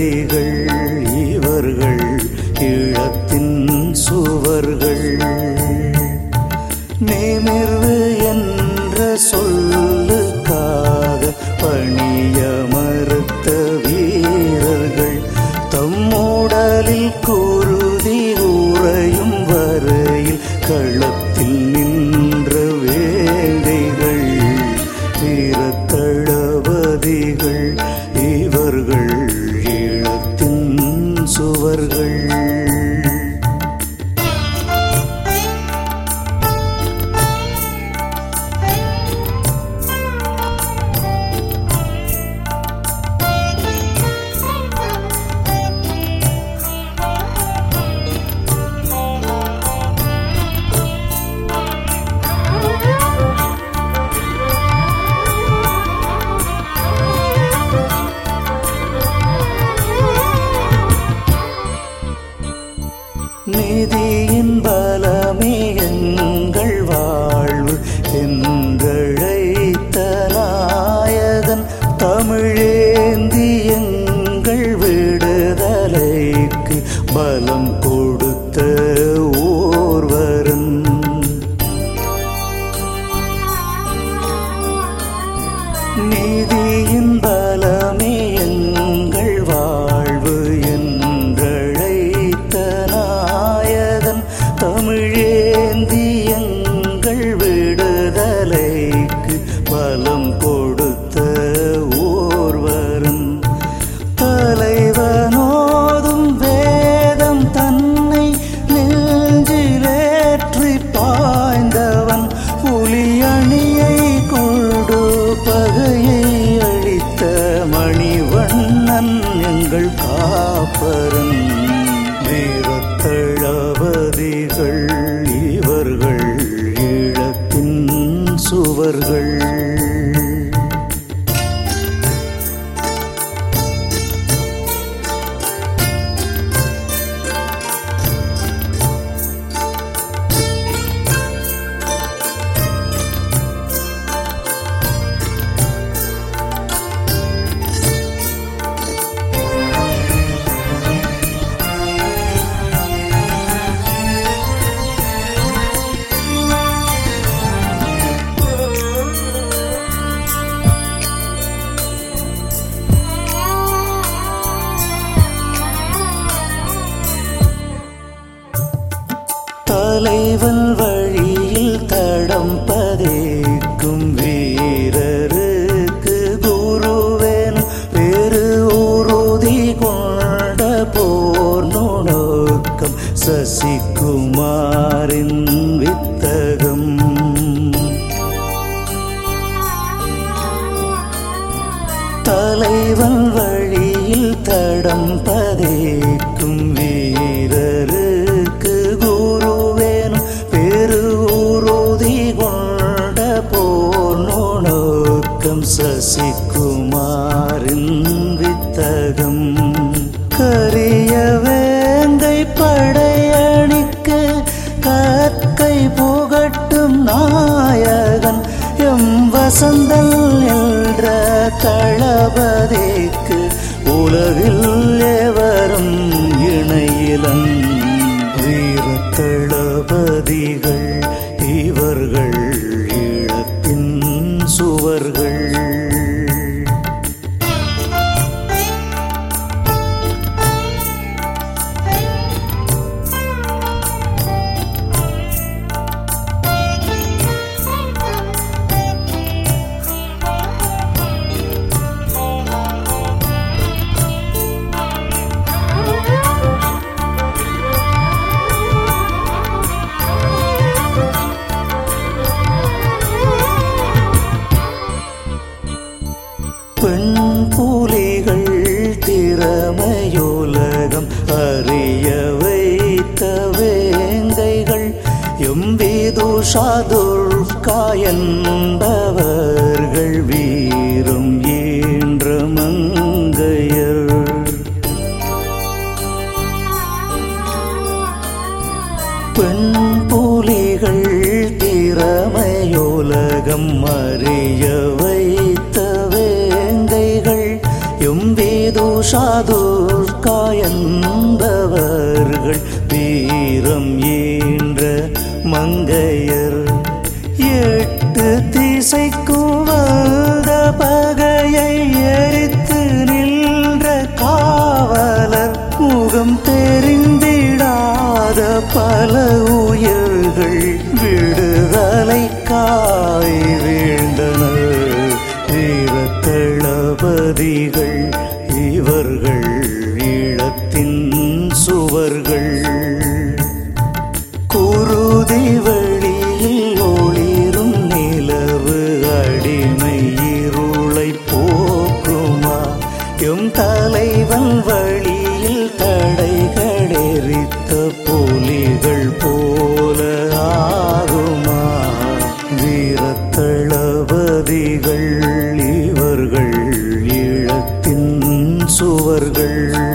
மேதைகள் இவர்கள் ஈழத்தின் சுவர்கள். நேமிர்வு என்ற சொல்லுக்காக பணிய மறுத்த வீரர்கள் தம்முடலில் குருதி உறையும் வரையில் களத்தில் நின்ற வேந்தைகள் வீரத்தளபதிகள். நிதியின் பலமே எங்கள் வாழ்வு என்றழைத்த நாயகன் தமிழேந்தி எங்கள் விடுதலைக்கு பலம் கொடுத்த காப்பரன் வீரத்தளபதிகள் இவர்கள் ஈழத்தின் சுவர்கள். தலைவன் வழியில் தடம் பதைக்கும் வீரருக்கு குருவேன் பெரு உறுதி கொண்ட போர் நுணுக்கம் சசிகுமாரின் வித்தகம். தலைவன் வழியில் தடம் பதைக்கும் சசிகுமாரின் வித்தகம். கரிய வேந்தை படையணிக்கு கற்கை புகட்டும் நாயகன் எம் வசந்தல் என்ற தளபதிக்கு உலகில் எவரும் இணையிலன் வீர தளபதிகள். பெண் புலிகள் திறமையுலகம் அறிய வைத்த வேங்கைகள். எம்பிதுஷாதுர்கா என்பவர்கள் எம்பேதுஷாதுர்கா காயந்தவர்கள் வீரம் ஈன்ற மங்கையர். எட்டு திசைக்கும் வந்த பகையை எரித்து நின்ற காவலர் முகம் தெரிந்திடாத பல உயிர்கள் விடுதலைக்காய் வீழ்ந்தனர் வீர தளபதிகள் ஈழத்தின் சுவர்கள். குருதி வழியில் ஒளிரும் நிலவு அடிமை இருளை போக்குமா? எம் தலைவன் வழியில் தடைகளெரித்த புலிகள் போல ஆகுமா? வீரத்தளபதிகள் இவர்கள் சுவர்கள்.